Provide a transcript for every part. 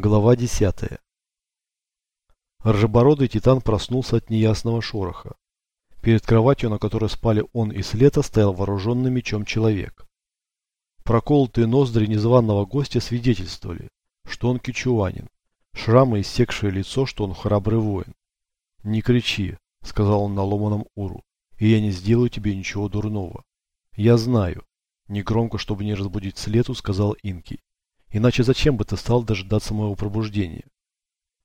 Глава 10. Ржебородый титан проснулся от неясного шороха. Перед кроватью, на которой спали он и Слета, стоял вооруженный мечом человек. Проколотые ноздри незваного гостя свидетельствовали, что он кичуанин, шрамы, иссекшее лицо, что он храбрый воин. «Не кричи», — сказал он на ломаном уру, — «и я не сделаю тебе ничего дурного». «Я знаю», — негромко, чтобы не разбудить Слету, сказал Инки. Иначе зачем бы ты стал дожидаться моего пробуждения?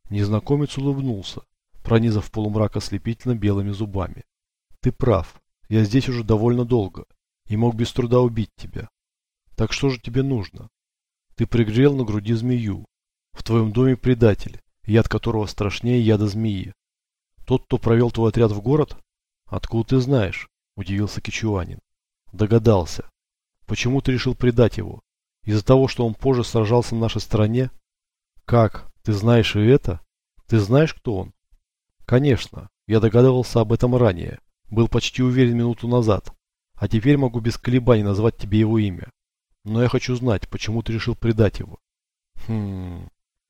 Незнакомец улыбнулся, пронизав полумрак ослепительно белыми зубами. Ты прав. Я здесь уже довольно долго и мог без труда убить тебя. Так что же тебе нужно? Ты пригрел на груди змею. В твоем доме предатель, яд которого страшнее яда змеи. Тот, кто провел твой отряд в город? Откуда ты знаешь? Удивился Кичуанин. Догадался. Почему ты решил предать его? Из-за того, что он позже сражался на нашей стороне? Как? Ты знаешь и это? Ты знаешь, кто он? Конечно. Я догадывался об этом ранее. Был почти уверен минуту назад. А теперь могу без колебаний назвать тебе его имя. Но я хочу знать, почему ты решил предать его. Хм...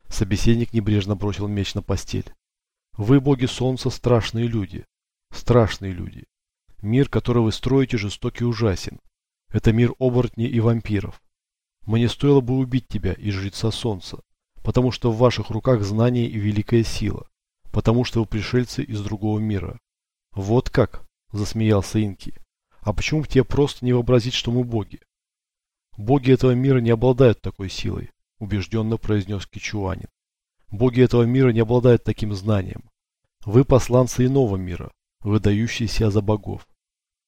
Собеседник небрежно бросил меч на постель. Вы, боги солнца, страшные люди. Страшные люди. Мир, который вы строите, жестокий и ужасен. Это мир оборотней и вампиров. Мне стоило бы убить тебя и жреца солнца, потому что в ваших руках знание и великая сила, потому что вы пришельцы из другого мира. Вот как, засмеялся Инки. А почему тебе просто не вообразить, что мы боги? Боги этого мира не обладают такой силой, убежденно произнес Кичуанин. Боги этого мира не обладают таким знанием. Вы посланцы иного мира, выдающиеся за богов.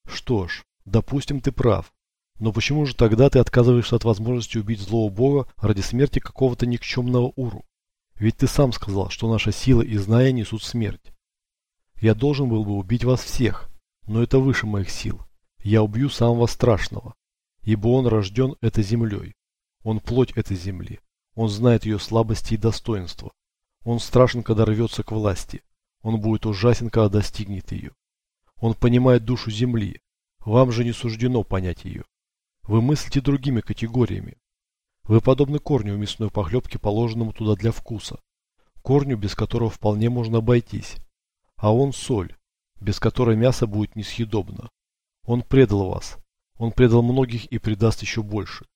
Что ж, допустим, ты прав. Но почему же тогда ты отказываешься от возможности убить злого бога ради смерти какого-то никчемного уру? Ведь ты сам сказал, что наша сила и знания несут смерть. Я должен был бы убить вас всех, но это выше моих сил. Я убью самого страшного, ибо он рожден этой землей. Он плоть этой земли. Он знает ее слабости и достоинства. Он страшен, когда рвется к власти. Он будет ужасен, когда достигнет ее. Он понимает душу земли. Вам же не суждено понять ее. Вы мыслите другими категориями. Вы подобны корню в мясной похлебке, положенному туда для вкуса. Корню, без которого вполне можно обойтись. А он соль, без которой мясо будет несъедобно. Он предал вас. Он предал многих и предаст еще больше.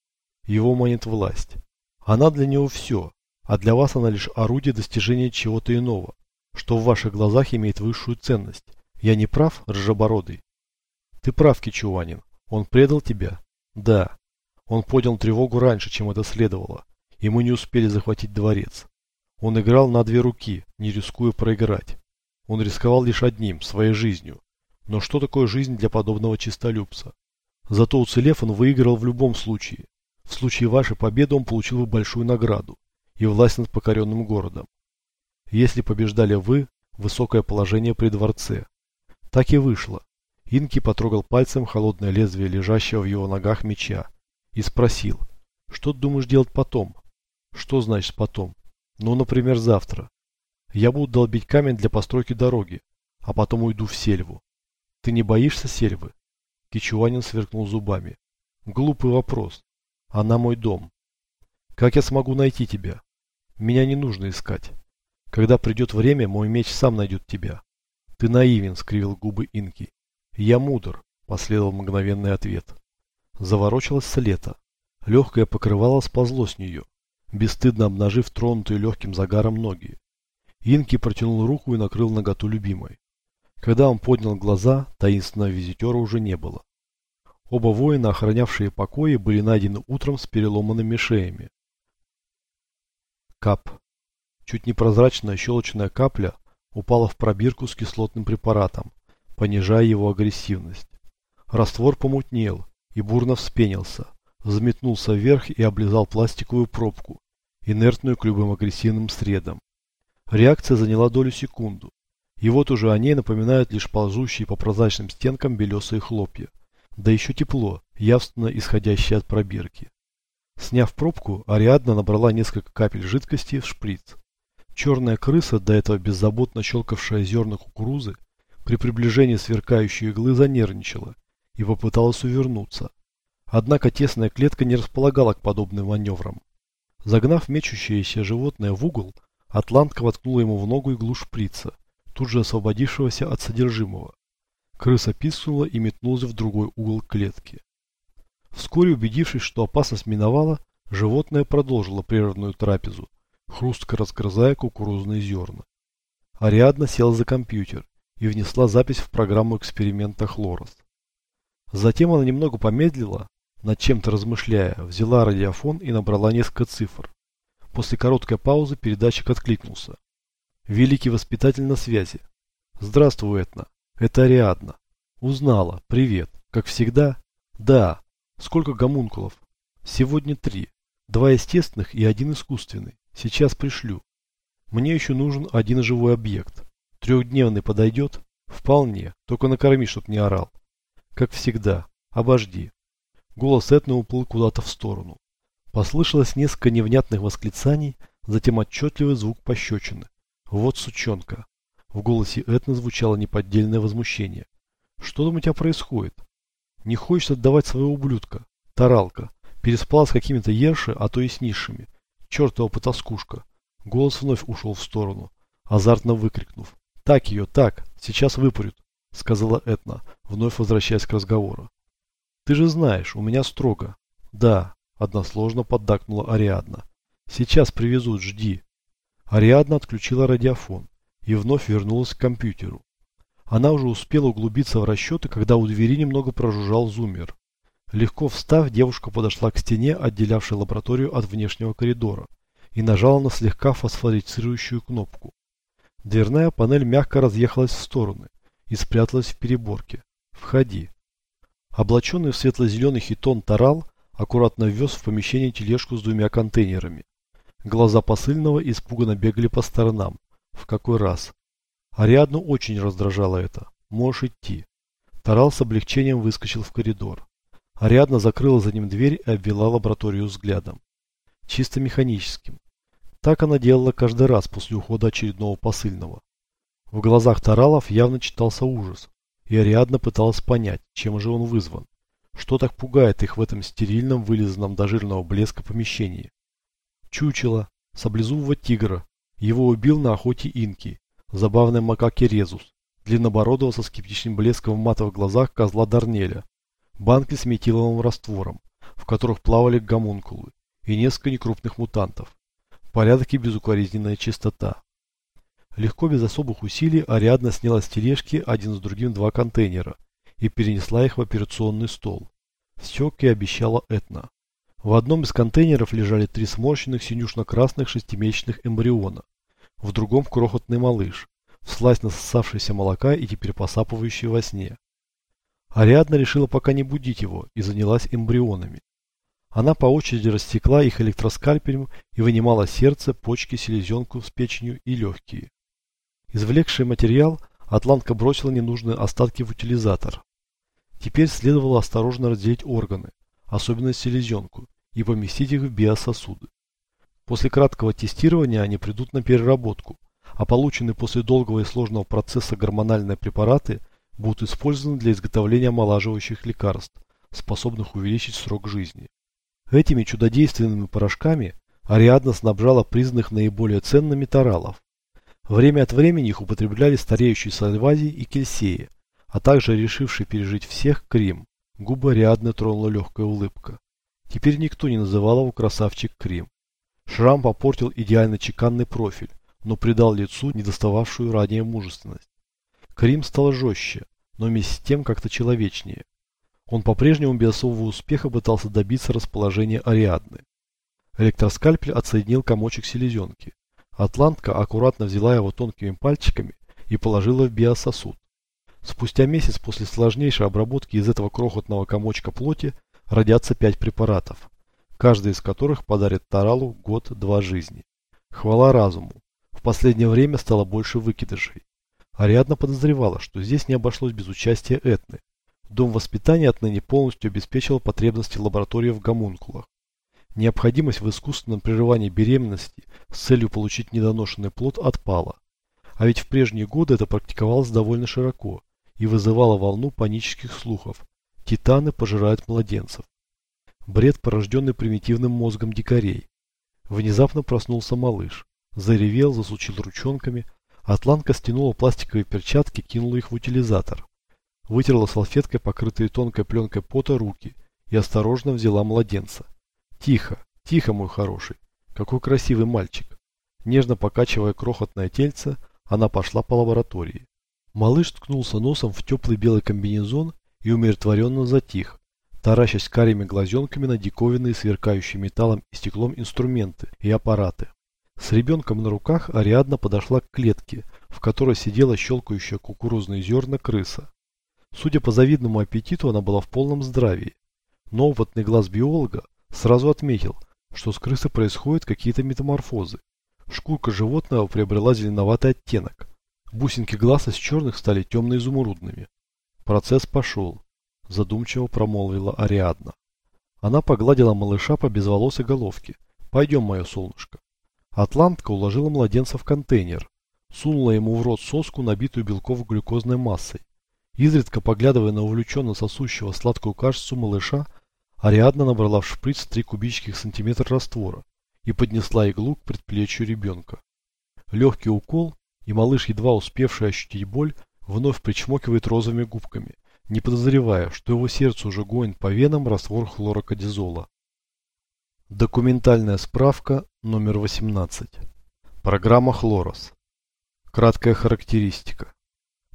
Его манит власть. Она для него все, а для вас она лишь орудие достижения чего-то иного, что в ваших глазах имеет высшую ценность. Я не прав, ржебородый? Ты прав, Кичуанин. Он предал тебя, да, он поднял тревогу раньше, чем это следовало, и мы не успели захватить дворец. Он играл на две руки, не рискуя проиграть. Он рисковал лишь одним, своей жизнью. Но что такое жизнь для подобного чистолюбца? Зато уцелев, он выиграл в любом случае. В случае вашей победы он получил бы большую награду и власть над покоренным городом. Если побеждали вы, высокое положение при дворце. Так и вышло. Инки потрогал пальцем холодное лезвие лежащего в его ногах меча и спросил, что ты думаешь делать потом? Что значит потом? Ну, например, завтра. Я буду долбить камень для постройки дороги, а потом уйду в сельву. Ты не боишься сельвы? Кичуанин сверкнул зубами. Глупый вопрос. Она мой дом. Как я смогу найти тебя? Меня не нужно искать. Когда придет время, мой меч сам найдет тебя. Ты наивен, скривил губы Инки. «Я мудр», – последовал мгновенный ответ. Заворочилось лето. Легкое покрывало сползло с нее, бесстыдно обнажив тронутые легким загаром ноги. Инки протянул руку и накрыл наготу любимой. Когда он поднял глаза, таинственного визитера уже не было. Оба воина, охранявшие покои, были найдены утром с переломанными шеями. Кап. Чуть непрозрачная щелочная капля упала в пробирку с кислотным препаратом, понижая его агрессивность. Раствор помутнел и бурно вспенился, взметнулся вверх и облизал пластиковую пробку, инертную к любым агрессивным средам. Реакция заняла долю секунду, и вот уже о ней напоминают лишь ползущие по прозрачным стенкам белесые хлопья, да еще тепло, явственно исходящее от пробирки. Сняв пробку, Ариадна набрала несколько капель жидкости в шприц. Черная крыса, до этого беззаботно щелкавшая зерна кукурузы, при приближении сверкающей иглы занервничала и попыталась увернуться. Однако тесная клетка не располагала к подобным маневрам. Загнав мечущееся животное в угол, атлантка воткнула ему в ногу иглу шприца, тут же освободившегося от содержимого. Крыса пискнула и метнулась в другой угол клетки. Вскоре убедившись, что опасность миновала, животное продолжило прерванную трапезу, хрустко разгрызая кукурузные зерна. Ариадна села за компьютер и внесла запись в программу эксперимента Хлорос. Затем она немного помедлила, над чем-то размышляя, взяла радиофон и набрала несколько цифр. После короткой паузы передатчик откликнулся. Великий воспитатель на связи. Здравствуй, Этна. Это Ариадна. Узнала. Привет. Как всегда? Да. Сколько гомункулов? Сегодня три. Два естественных и один искусственный. Сейчас пришлю. Мне еще нужен один живой объект. Трехдневный подойдет? Вполне. Только накорми, чтоб не орал. Как всегда. Обожди. Голос Этны уплыл куда-то в сторону. Послышалось несколько невнятных восклицаний, затем отчетливый звук пощечины. Вот сучонка. В голосе Этны звучало неподдельное возмущение. Что там у тебя происходит? Не хочешь отдавать своего ублюдка? Таралка. Переспала с какими-то ерши, а то и с низшими. Чертова потаскушка. Голос вновь ушел в сторону, азартно выкрикнув. Так ее, так, сейчас выпарют, сказала Этна, вновь возвращаясь к разговору. Ты же знаешь, у меня строго. Да, односложно поддакнула Ариадна. Сейчас привезут, жди. Ариадна отключила радиофон и вновь вернулась к компьютеру. Она уже успела углубиться в расчеты, когда у двери немного прожужжал зумер. Легко встав, девушка подошла к стене, отделявшей лабораторию от внешнего коридора, и нажала на слегка фосфорицирующую кнопку. Дверная панель мягко разъехалась в стороны и спряталась в переборке. «Входи». Облаченный в светло-зеленый хитон тарал аккуратно ввез в помещение тележку с двумя контейнерами. Глаза посыльного испуганно бегали по сторонам. В какой раз? Ариадну очень раздражало это. Можешь идти. Тарал с облегчением выскочил в коридор. Ариадна закрыла за ним дверь и обвела лабораторию взглядом. Чисто механическим. Так она делала каждый раз после ухода очередного посыльного. В глазах Таралов явно читался ужас, и Ариадна пыталась понять, чем же он вызван. Что так пугает их в этом стерильном, вылизанном до жирного блеска помещении? Чучело, саблезубого тигра. Его убил на охоте инки, забавной макаки Резус, длиннобородого со скептичным блеском в матовых глазах козла Дарнеля, банки с метиловым раствором, в которых плавали гомункулы, и несколько некрупных мутантов. Порядок и безукоризненная чистота. Легко, без особых усилий, Ариадна сняла с тележки один с другим два контейнера и перенесла их в операционный стол. Все, как и обещала Этна. В одном из контейнеров лежали три сморщенных синюшно-красных шестимесячных эмбриона, в другом крохотный малыш, всласть насосавшийся молока и теперь посапывающий во сне. Ариадна решила пока не будить его и занялась эмбрионами. Она по очереди растекла их электроскальпелем и вынимала сердце, почки, селезенку с печенью и легкие. Извлекший материал, Атлантка бросила ненужные остатки в утилизатор. Теперь следовало осторожно разделить органы, особенно селезенку, и поместить их в биососуды. После краткого тестирования они придут на переработку, а полученные после долгого и сложного процесса гормональные препараты будут использованы для изготовления омолаживающих лекарств, способных увеличить срок жизни. Этими чудодейственными порошками Ариадна снабжала признанных наиболее ценными таралов. Время от времени их употребляли стареющие Сальвазий и Кельсеи, а также решивший пережить всех Крим. Губы Ариадны тронула легкая улыбка. Теперь никто не называл его красавчик Крим. Шрам попортил идеально чеканный профиль, но придал лицу недостававшую ранее мужественность. Крим стал жестче, но вместе с тем как-то человечнее. Он по-прежнему без особого успеха пытался добиться расположения Ариадны. Электроскальпель отсоединил комочек селезенки. Атлантка аккуратно взяла его тонкими пальчиками и положила в биососуд. Спустя месяц после сложнейшей обработки из этого крохотного комочка плоти родятся пять препаратов каждый из которых подарит Таралу год-два жизни. Хвала разуму. В последнее время стало больше выкидышей. Ариадна подозревала, что здесь не обошлось без участия Этны. Дом воспитания отныне полностью обеспечивал потребности лаборатории в гомункулах. Необходимость в искусственном прерывании беременности с целью получить недоношенный плод отпала. А ведь в прежние годы это практиковалось довольно широко и вызывало волну панических слухов. Титаны пожирают младенцев бред, порожденный примитивным мозгом дикарей. Внезапно проснулся малыш. Заревел, засучил ручонками. Атланка стянула пластиковые перчатки, кинула их в утилизатор. Вытерла салфеткой, покрытые тонкой пленкой пота, руки и осторожно взяла младенца. Тихо, тихо, мой хороший. Какой красивый мальчик. Нежно покачивая крохотное тельце, она пошла по лаборатории. Малыш ткнулся носом в теплый белый комбинезон и умиротворенно затих, таращась карими глазенками на диковинные сверкающие металлом и стеклом инструменты и аппараты. С ребенком на руках Ариадна подошла к клетке, в которой сидела щелкающая кукурузные зерна крыса. Судя по завидному аппетиту, она была в полном здравии. Но опытный глаз биолога сразу отметил, что с крысы происходят какие-то метаморфозы. Шкурка животного приобрела зеленоватый оттенок. Бусинки глаз из черных стали темно-изумрудными. Процесс пошел задумчиво промолвила Ариадна. Она погладила малыша по безволосой головке. «Пойдем, мое солнышко». Атлантка уложила младенца в контейнер, сунула ему в рот соску, набитую белково-глюкозной массой. Изредка поглядывая на увлеченно сосущего сладкую кашицу малыша, Ариадна набрала в шприц три кубических сантиметра раствора и поднесла иглу к предплечью ребенка. Легкий укол, и малыш, едва успевший ощутить боль, вновь причмокивает розовыми губками – не подозревая, что его сердце уже гонит по венам раствор хлорокодизола. Документальная справка номер 18. Программа Хлорос. Краткая характеристика.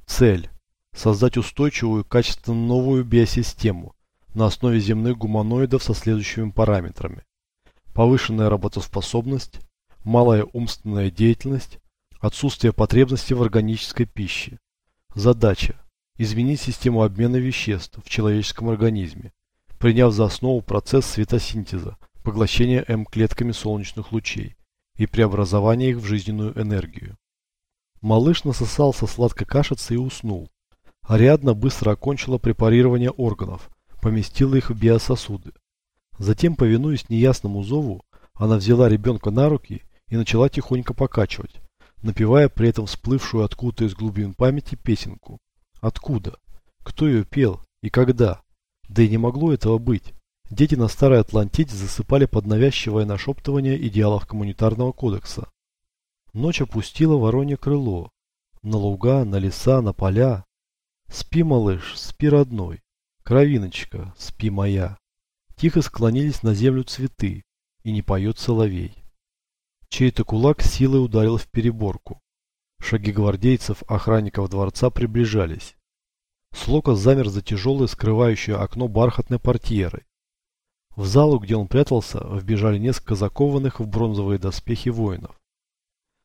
Цель. Создать устойчивую, качественно новую биосистему на основе земных гуманоидов со следующими параметрами. Повышенная работоспособность, малая умственная деятельность, отсутствие потребности в органической пище. Задача изменить систему обмена веществ в человеческом организме, приняв за основу процесс светосинтеза, поглощения М-клетками солнечных лучей и преобразования их в жизненную энергию. Малыш насосался сладкой кашицы и уснул. Ариадна быстро окончила препарирование органов, поместила их в биососуды. Затем, повинуясь неясному зову, она взяла ребенка на руки и начала тихонько покачивать, напевая при этом всплывшую откуда-то из глубин памяти песенку. Откуда? Кто ее пел? И когда? Да и не могло этого быть. Дети на Старой Атлантиде засыпали под навязчивое нашептывание идеалов коммунитарного кодекса. Ночь опустила воронье крыло. На луга, на леса, на поля. Спи, малыш, спи, родной. Кровиночка, спи моя. Тихо склонились на землю цветы, и не поет соловей. Чей-то кулак силой ударил в переборку. Шаги гвардейцев, охранников дворца приближались. Слока замер за тяжелое скрывающее окно бархатной портьерой. В залу, где он прятался, вбежали несколько закованных в бронзовые доспехи воинов.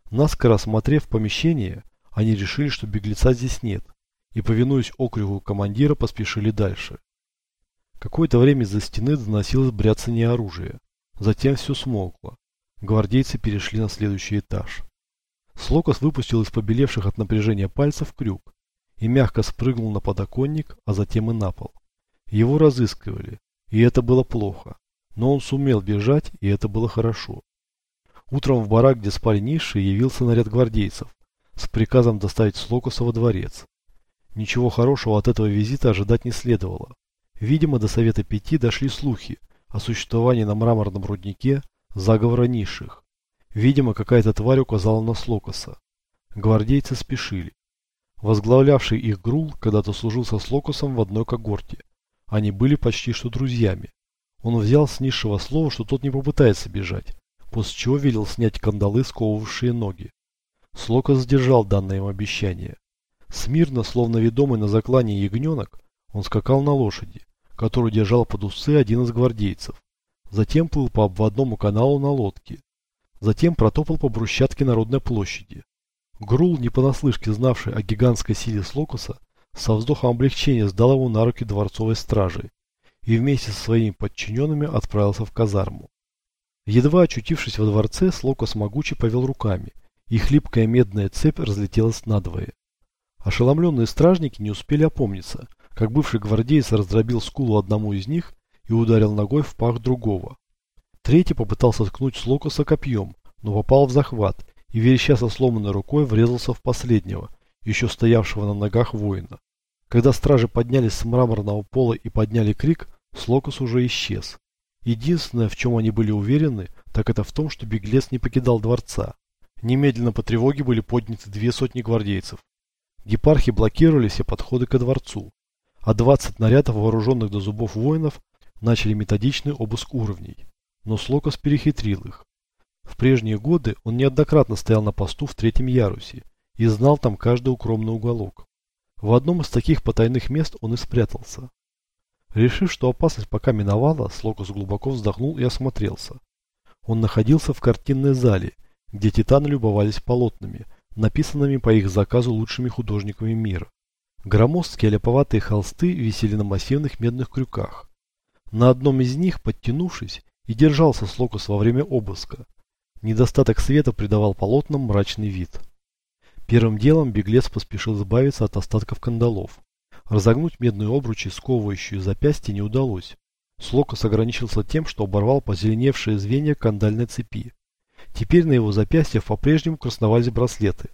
Наскоро осмотрев помещение, они решили, что беглеца здесь нет, и, повинуясь окригу командира, поспешили дальше. Какое-то время из-за стены доносилось бряцание оружия. Затем все смолкло. Гвардейцы перешли на следующий этаж. Слокос выпустил из побелевших от напряжения пальцев крюк и мягко спрыгнул на подоконник, а затем и на пол. Его разыскивали, и это было плохо. Но он сумел бежать, и это было хорошо. Утром в барак, где спали низшие, явился наряд гвардейцев с приказом доставить Слокоса во дворец. Ничего хорошего от этого визита ожидать не следовало. Видимо, до Совета Пяти дошли слухи о существовании на мраморном руднике заговора низших. Видимо, какая-то тварь указала на Слокоса. Гвардейцы спешили. Возглавлявший их Грул когда-то служил со Слокосом в одной когорте. Они были почти что друзьями. Он взял с низшего слова, что тот не попытается бежать, после чего велел снять кандалы, сковывавшие ноги. Слокос сдержал данное им обещание. Смирно, словно ведомый на заклане ягненок, он скакал на лошади, которую держал под усы один из гвардейцев. Затем плыл по обводному каналу на лодке, Затем протопал по брусчатке Народной площади. Грул, не понаслышке знавший о гигантской силе Слокуса, со вздохом облегчения сдал его на руки дворцовой стражи и вместе со своими подчиненными отправился в казарму. Едва очутившись во дворце, Слокос могучий повел руками, и хлипкая медная цепь разлетелась надвое. Ошеломленные стражники не успели опомниться, как бывший гвардеец раздробил скулу одному из них и ударил ногой в пах другого. Третий попытался ткнуть с локоса копьем, но попал в захват и, вереща со сломанной рукой, врезался в последнего, еще стоявшего на ногах воина. Когда стражи поднялись с мраморного пола и подняли крик, Слокос уже исчез. Единственное, в чем они были уверены, так это в том, что беглец не покидал дворца. Немедленно по тревоге были подняты две сотни гвардейцев. Гепархи блокировали все подходы ко дворцу, а 20 нарядов вооруженных до зубов воинов начали методичный обыск уровней. Но Слокос перехитрил их. В прежние годы он неоднократно стоял на посту в третьем ярусе и знал там каждый укромный уголок. В одном из таких потайных мест он и спрятался. Решив, что опасность пока миновала, Слокос глубоко вздохнул и осмотрелся. Он находился в картинной зале, где титаны любовались полотнами, написанными по их заказу лучшими художниками мира. Громоздкие ляповатые холсты висели на массивных медных крюках. На одном из них, подтянувшись, и держался Слокус во время обыска. Недостаток света придавал полотнам мрачный вид. Первым делом беглец поспешил избавиться от остатков кандалов. Разогнуть медные обручи, сковывающие запястье, не удалось. Слокос ограничился тем, что оборвал позеленевшие звенья кандальной цепи. Теперь на его запястьях по-прежнему красновались браслеты.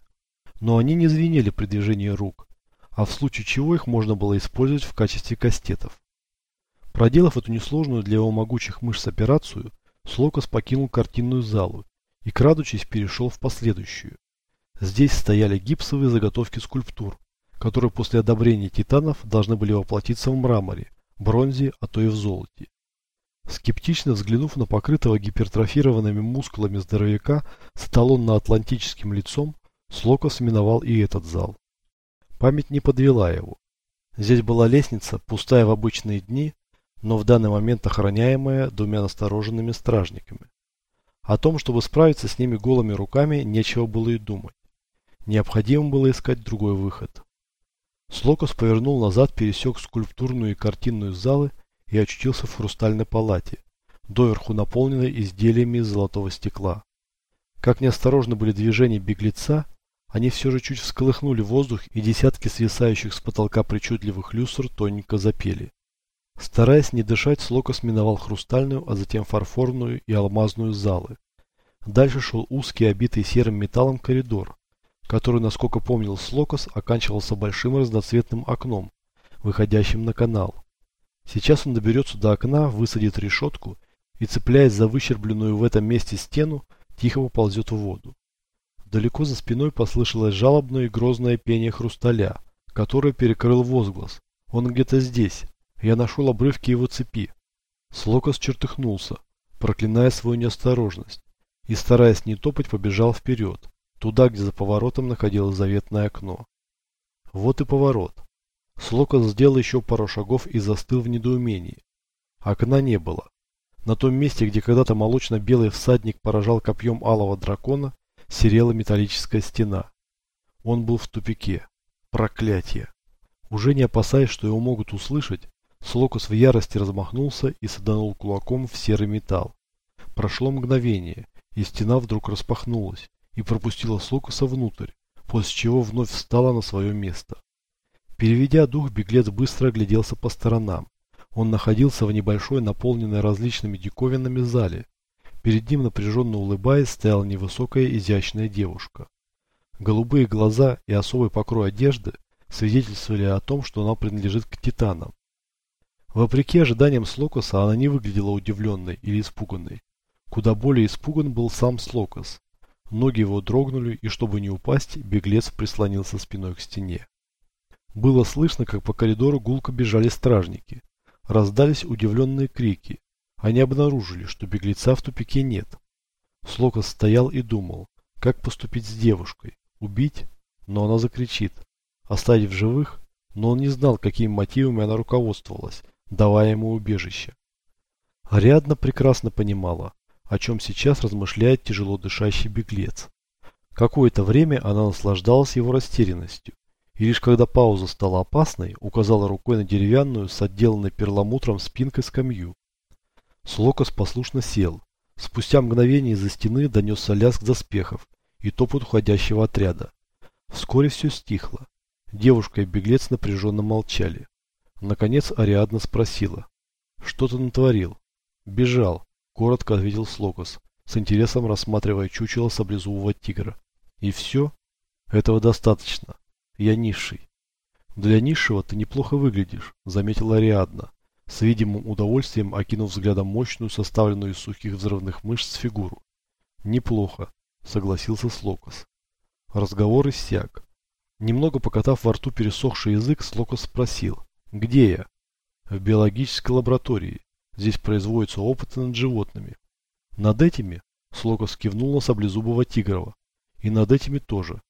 Но они не звенели при движении рук, а в случае чего их можно было использовать в качестве кастетов. Проделав эту несложную для его могучих мышц операцию, Слокос покинул картинную залу и, крадучись, перешел в последующую. Здесь стояли гипсовые заготовки скульптур, которые после одобрения титанов должны были воплотиться в мраморе, бронзе, а то и в золоте. Скептично взглянув на покрытого гипертрофированными мускулами здоровяка с эталонно-атлантическим лицом, Слокос миновал и этот зал. Память не подвела его. Здесь была лестница, пустая в обычные дни, но в данный момент охраняемая двумя настороженными стражниками. О том, чтобы справиться с ними голыми руками, нечего было и думать. Необходимо было искать другой выход. Слокос повернул назад, пересек скульптурную и картинную залы и очутился в хрустальной палате, доверху наполненной изделиями из золотого стекла. Как неосторожны были движения беглеца, они все же чуть всколыхнули воздух, и десятки свисающих с потолка причудливых люстр тоненько запели. Стараясь не дышать, Слокос миновал хрустальную, а затем фарфорную и алмазную залы. Дальше шел узкий, обитый серым металлом коридор, который, насколько помнил Слокос, оканчивался большим разноцветным окном, выходящим на канал. Сейчас он доберется до окна, высадит решетку и, цепляясь за выщербленную в этом месте стену, тихо поползет в воду. Далеко за спиной послышалось жалобное и грозное пение хрусталя, которое перекрыл возглас. Он где-то здесь. Я нашел обрывки его цепи. Слокос чертыхнулся, проклиная свою неосторожность, и, стараясь не топать, побежал вперед. Туда, где за поворотом находилось заветное окно. Вот и поворот. Слокос сделал еще пару шагов и застыл в недоумении. Окна не было. На том месте, где когда-то молочно-белый всадник поражал копьем алого дракона, серела металлическая стена. Он был в тупике. Проклятие! Уже не опасаясь, что его могут услышать, Слокос в ярости размахнулся и саданул кулаком в серый металл. Прошло мгновение, и стена вдруг распахнулась, и пропустила Слокоса внутрь, после чего вновь встала на свое место. Переведя дух, беглец быстро огляделся по сторонам. Он находился в небольшой, наполненной различными диковинами зале. Перед ним, напряженно улыбаясь, стояла невысокая изящная девушка. Голубые глаза и особый покрой одежды свидетельствовали о том, что она принадлежит к титанам. Вопреки ожиданиям Слокоса, она не выглядела удивленной или испуганной. Куда более испуган был сам Слокос. Ноги его дрогнули, и чтобы не упасть, беглец прислонился спиной к стене. Было слышно, как по коридору гулко бежали стражники. Раздались удивленные крики. Они обнаружили, что беглеца в тупике нет. Слокос стоял и думал, как поступить с девушкой. Убить? Но она закричит. Оставить в живых? Но он не знал, какими мотивами она руководствовалась, давая ему убежище. Ариадна прекрасно понимала, о чем сейчас размышляет тяжело дышащий беглец. Какое-то время она наслаждалась его растерянностью, и лишь когда пауза стала опасной, указала рукой на деревянную с отделанной перламутром спинкой скамью. Слокос послушно сел. Спустя мгновение из-за стены донесся лязг доспехов и топот уходящего отряда. Вскоре все стихло. Девушка и беглец напряженно молчали. Наконец Ариадна спросила. «Что ты натворил?» «Бежал», Коротко ответил Слокос, с интересом рассматривая чучело саблезубого тигра. И все? Этого достаточно. Я низший. Для низшего ты неплохо выглядишь, заметила Ариадна. с видимым удовольствием окинув взглядом мощную, составленную из сухих взрывных мышц фигуру. «Неплохо», — согласился Слокос. Разговор иссяк. Немного покатав во рту пересохший язык, Слокос спросил. «Где я?» «В биологической лаборатории. Здесь производятся опыты над животными». «Над этими?» Слокос кивнул на саблезубого Тигрова. «И над этими тоже.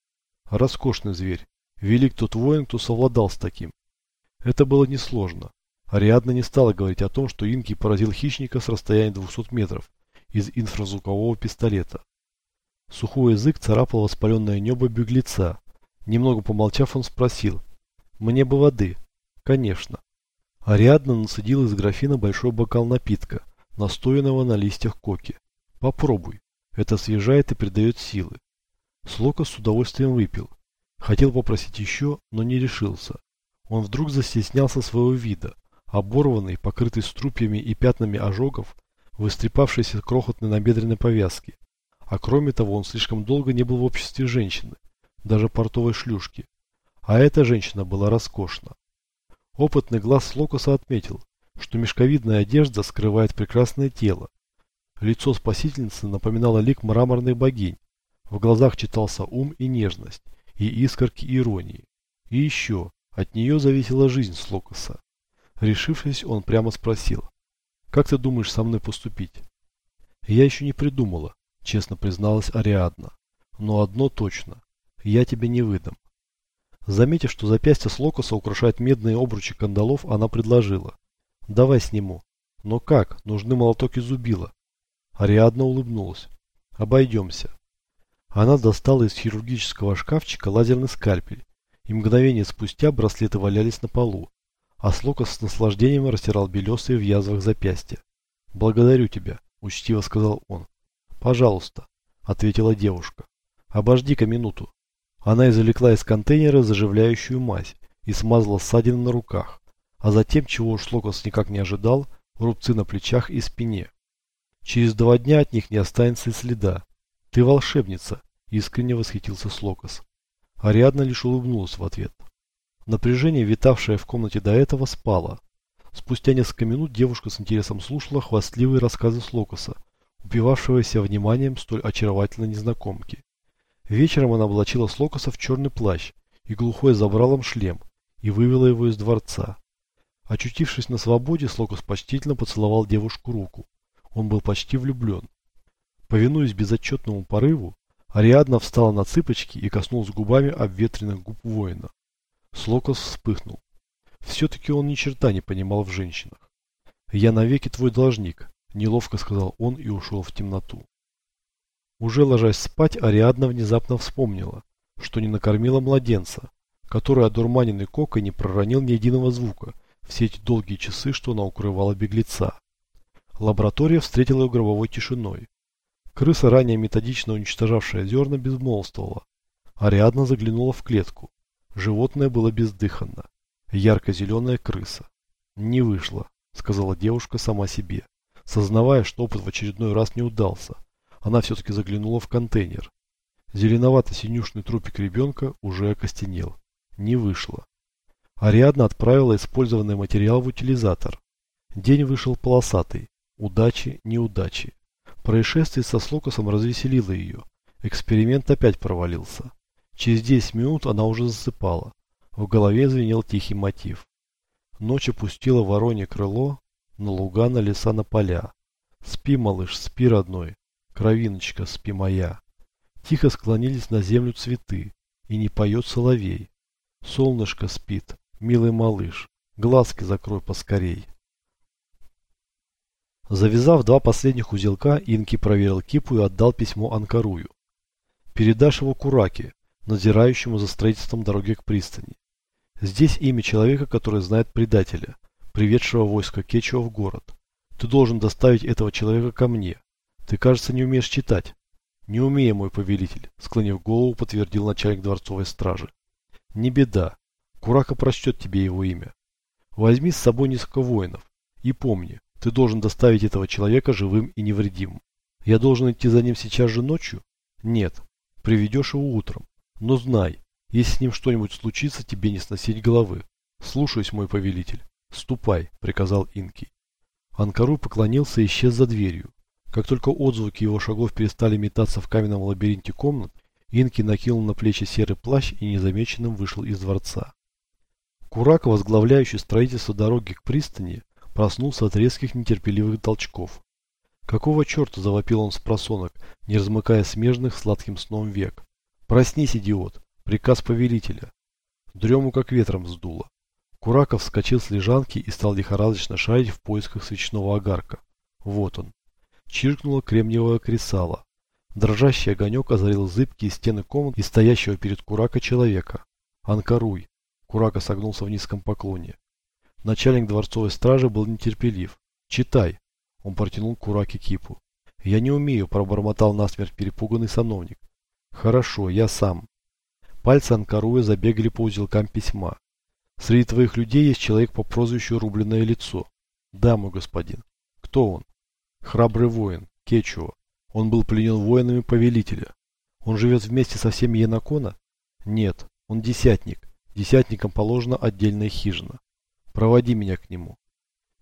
Роскошный зверь. Велик тот воин, кто совладал с таким». Это было несложно. Ариадна не стала говорить о том, что Инки поразил хищника с расстояния 200 метров из инфразвукового пистолета. Сухой язык царапал воспаленное небо беглеца. Немного помолчав, он спросил. «Мне бы воды». «Конечно». Ариадна насадила из графина большой бокал напитка, настоянного на листьях коки. «Попробуй. Это освежает и придает силы». Слока с удовольствием выпил. Хотел попросить еще, но не решился. Он вдруг застеснялся своего вида, оборванный, покрытый струпьями и пятнами ожогов, в истрепавшейся крохотной набедренной повязке. А кроме того, он слишком долго не был в обществе женщины, даже портовой шлюшки. А эта женщина была роскошна. Опытный глаз Локоса отметил, что мешковидная одежда скрывает прекрасное тело. Лицо спасительницы напоминало лик мраморной богинь. В глазах читался ум и нежность, и искорки иронии. И еще, от нее зависела жизнь Слокоса. Решившись, он прямо спросил. «Как ты думаешь со мной поступить?» «Я еще не придумала», — честно призналась Ариадна. «Но одно точно. Я тебя не выдам». Заметив, что запястье Слокоса украшает медные обручи кандалов, она предложила. «Давай сниму». «Но как? Нужны молоток и зубила». Ариадна улыбнулась. «Обойдемся». Она достала из хирургического шкафчика лазерный скальпель, и мгновение спустя браслеты валялись на полу, а Слокос с наслаждением растирал белесые в язвах запястья. «Благодарю тебя», – учтиво сказал он. «Пожалуйста», – ответила девушка. «Обожди-ка минуту». Она извлекла из контейнера заживляющую мазь и смазала ссадины на руках, а затем, чего уж Локос никак не ожидал, рубцы на плечах и спине. Через два дня от них не останется и следа. «Ты волшебница», – искренне восхитился Слокос. Ариадна лишь улыбнулась в ответ. Напряжение, витавшее в комнате до этого, спало. Спустя несколько минут девушка с интересом слушала хвастливые рассказы Слокоса, упивавшегося вниманием столь очаровательной незнакомки. Вечером она облачила Слокоса в черный плащ и глухой забралом шлем и вывела его из дворца. Очутившись на свободе, Слокос почтительно поцеловал девушку руку. Он был почти влюблен. Повинуясь безотчетному порыву, Ариадна встала на цыпочки и коснулась губами обветренных губ воина. Слокос вспыхнул. Все-таки он ни черта не понимал в женщинах. «Я навеки твой должник», – неловко сказал он и ушел в темноту. Уже ложась спать, Ариадна внезапно вспомнила, что не накормила младенца, который одурманенный кокой не проронил ни единого звука все эти долгие часы, что она укрывала беглеца. Лаборатория встретила ее гробовой тишиной. Крыса, ранее методично уничтожавшая зерна, безмолвствовала. Ариадна заглянула в клетку. Животное было бездыханно. Ярко-зеленая крыса. «Не вышло», — сказала девушка сама себе. Сознавая, что опыт в очередной раз не удался, она все-таки заглянула в контейнер. Зеленовато-синюшный трупик ребенка уже окостенел. Не вышло. Ариадна отправила использованный материал в утилизатор. День вышел полосатый. Удачи, неудачи. Происшествие со Слокосом развеселило ее. Эксперимент опять провалился. Через 10 минут она уже засыпала. В голове звенел тихий мотив. Ночь опустила воронье крыло на луга, на леса, на поля. Спи, малыш, спи, родной. Кровиночка, спи моя. Тихо склонились на землю цветы, и не поет соловей. Солнышко спит, милый малыш, глазки закрой поскорей. Завязав два последних узелка, Инки проверил кипу и отдал письмо Анкарую. «Передашь его Кураке, надзирающему за строительством дороги к пристани. Здесь имя человека, который знает предателя, приведшего войско Кечуа в город. Ты должен доставить этого человека ко мне. Ты, кажется, не умеешь читать. Не умею, мой повелитель, склонив голову, подтвердил начальник дворцовой стражи. Не беда. Курака прочтет тебе его имя. Возьми с собой несколько воинов. И помни, ты должен доставить этого человека живым и невредимым. Я должен идти за ним сейчас же ночью? Нет. Приведешь его утром. Но знай, если с ним что-нибудь случится, тебе не сносить головы. Слушаюсь, мой повелитель. «Ступай», — приказал Инки. Анкару поклонился и исчез за дверью. Как только отзвуки его шагов перестали метаться в каменном лабиринте комнат, Инки накинул на плечи серый плащ и незамеченным вышел из дворца. Курака, возглавляющий строительство дороги к пристани, проснулся от резких нетерпеливых толчков. Какого черта завопил он с просонок, не размыкая смежных сладким сном век? Проснись, идиот! Приказ повелителя. Дрему как ветром сдуло. Кураков вскочил с лежанки и стал лихорадочно шарить в поисках свечного огарка. Вот он. Чиркнуло кремниевое кресало. Дрожащий огонек озарил зыбкие стены комнат и стоящего перед Курака человека. Анкаруй. Курака согнулся в низком поклоне. Начальник дворцовой стражи был нетерпелив. «Читай!» Он протянул Кураке кипу. «Я не умею», – пробормотал насмерть перепуганный сановник. «Хорошо, я сам». Пальцы Анкаруя забегали по узелкам письма. «Среди твоих людей есть человек по прозвищу Рубленное лицо». «Да, мой господин». «Кто он?» «Храбрый воин, Кечуа. Он был пленен воинами повелителя. Он живет вместе со всеми Янакона?» «Нет, он десятник. Десятникам положена отдельная хижина. Проводи меня к нему.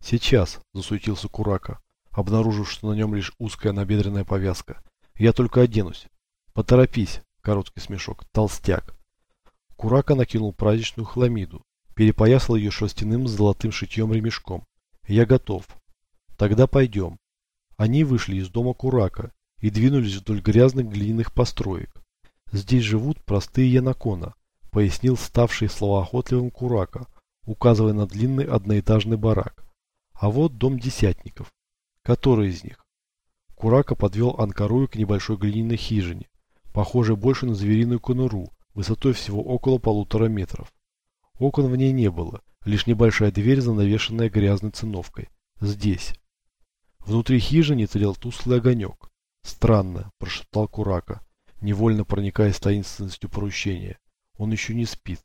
Сейчас, засуетился Курака, обнаружив, что на нем лишь узкая набедренная повязка. Я только оденусь. Поторопись, короткий смешок, толстяк. Курака накинул праздничную хламиду, перепоясал ее шерстяным с золотым шитьем ремешком. Я готов. Тогда пойдем. Они вышли из дома Курака и двинулись вдоль грязных глиняных построек. Здесь живут простые янакона, пояснил ставший словоохотливым Курака, указывая на длинный одноэтажный барак. А вот дом десятников. Который из них? Курака подвел Анкарую к небольшой глиняной хижине, похожей больше на звериную конуру, высотой всего около полутора метров. Окон в ней не было, лишь небольшая дверь, занавешенная грязной циновкой. Здесь. Внутри хижины целел тусклый огонек. Странно, прошептал Курака, невольно проникаясь таинственностью поручения. Он еще не спит.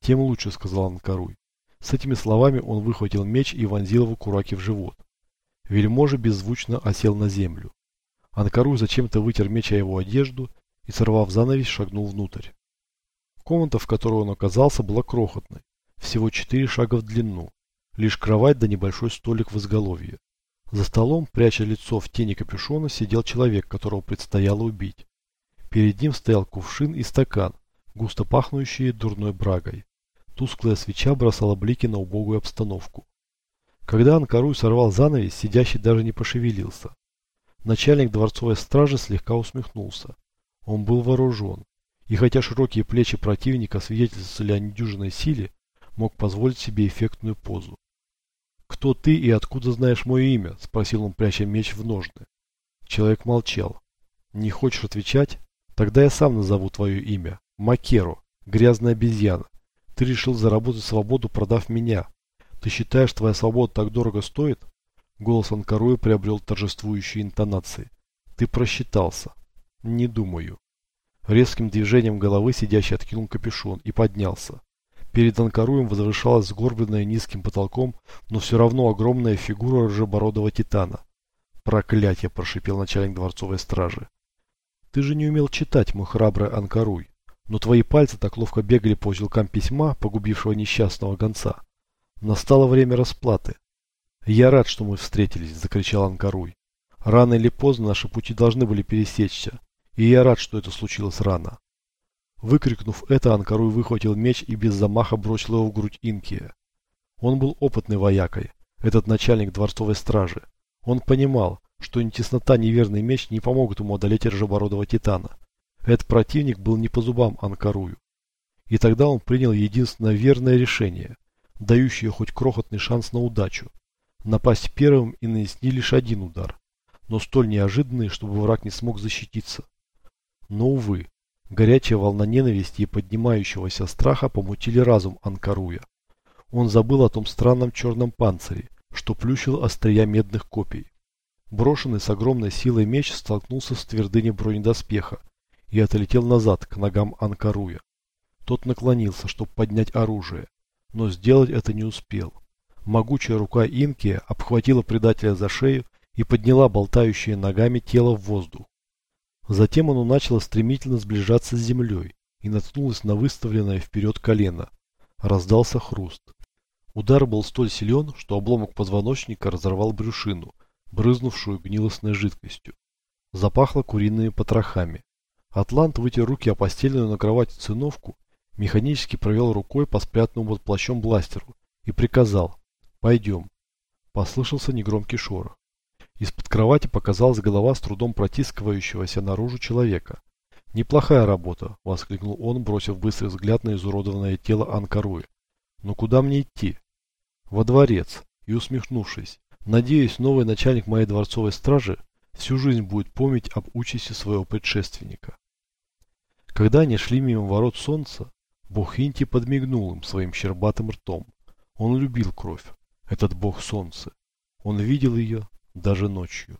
Тем лучше, сказал Анкаруй. С этими словами он выхватил меч и вонзил его Кураке в живот. Вельможа беззвучно осел на землю. Анкаруй зачем-то вытер меч о его одежду и, сорвав занавес, шагнул внутрь. Комната, в которой он оказался, была крохотной, всего четыре шага в длину, лишь кровать да небольшой столик в изголовье. За столом, пряча лицо в тени капюшона, сидел человек, которого предстояло убить. Перед ним стоял кувшин и стакан, густо пахнущие дурной брагой. Тусклая свеча бросала блики на убогую обстановку. Когда Анкаруй сорвал занавес, сидящий даже не пошевелился. Начальник дворцовой стражи слегка усмехнулся. Он был вооружен, и хотя широкие плечи противника свидетельствовали о недюжинной силе, мог позволить себе эффектную позу. «Кто ты и откуда знаешь мое имя?» – спросил он, пряча меч в ножны. Человек молчал. «Не хочешь отвечать? Тогда я сам назову твое имя. Макеро, грязная обезьяна. Ты решил заработать свободу, продав меня. Ты считаешь, твоя свобода так дорого стоит? Голос Анкаруя приобрел торжествующие интонации. Ты просчитался. Не думаю. Резким движением головы сидящий откинул капюшон и поднялся. Перед Анкаруем возвышалась сгорбленная низким потолком, но все равно огромная фигура рыжебородого титана. «Проклятие!» – прошипел начальник дворцовой стражи. «Ты же не умел читать, мой храбрый Анкаруй но твои пальцы так ловко бегали по узелкам письма, погубившего несчастного гонца. Настало время расплаты. Я рад, что мы встретились, закричал Анкаруй. Рано или поздно наши пути должны были пересечься, и я рад, что это случилось рано. Выкрикнув это, Анкаруй выхватил меч и без замаха бросил его в грудь Инкия. Он был опытный воякой, этот начальник дворцовой стражи. Он понимал, что ни теснота, ни верный меч не помогут ему одолеть рыжебородого титана. Этот противник был не по зубам Анкарую. И тогда он принял единственное верное решение, дающее хоть крохотный шанс на удачу. Напасть первым и нанести лишь один удар, но столь неожиданный, чтобы враг не смог защититься. Но, увы, горячая волна ненависти и поднимающегося страха помутили разум Анкаруя. Он забыл о том странном черном панцире, что плющил острия медных копий. Брошенный с огромной силой меч столкнулся с твердыней бронедоспеха и отлетел назад к ногам Анкаруя. Тот наклонился, чтобы поднять оружие, но сделать это не успел. Могучая рука Инки обхватила предателя за шею и подняла болтающее ногами тело в воздух. Затем оно начало стремительно сближаться с землей и наткнулось на выставленное вперед колено. Раздался хруст. Удар был столь силен, что обломок позвоночника разорвал брюшину, брызнувшую гнилостной жидкостью. Запахло куриными потрохами. Атлант вытер руки о постеленную на кровати циновку, механически провел рукой по спрятанному под плащом бластеру и приказал «Пойдем». Послышался негромкий шорох. Из-под кровати показалась голова с трудом протискивающегося наружу человека. «Неплохая работа!» – воскликнул он, бросив быстрый взгляд на изуродованное тело Анкаруи. «Но куда мне идти?» «Во дворец!» И усмехнувшись, «Надеюсь, новый начальник моей дворцовой стражи всю жизнь будет помнить об участи своего предшественника». Когда они шли мимо ворот солнца, бог Инти подмигнул им своим щербатым ртом. Он любил кровь, этот бог солнца. Он видел ее даже ночью.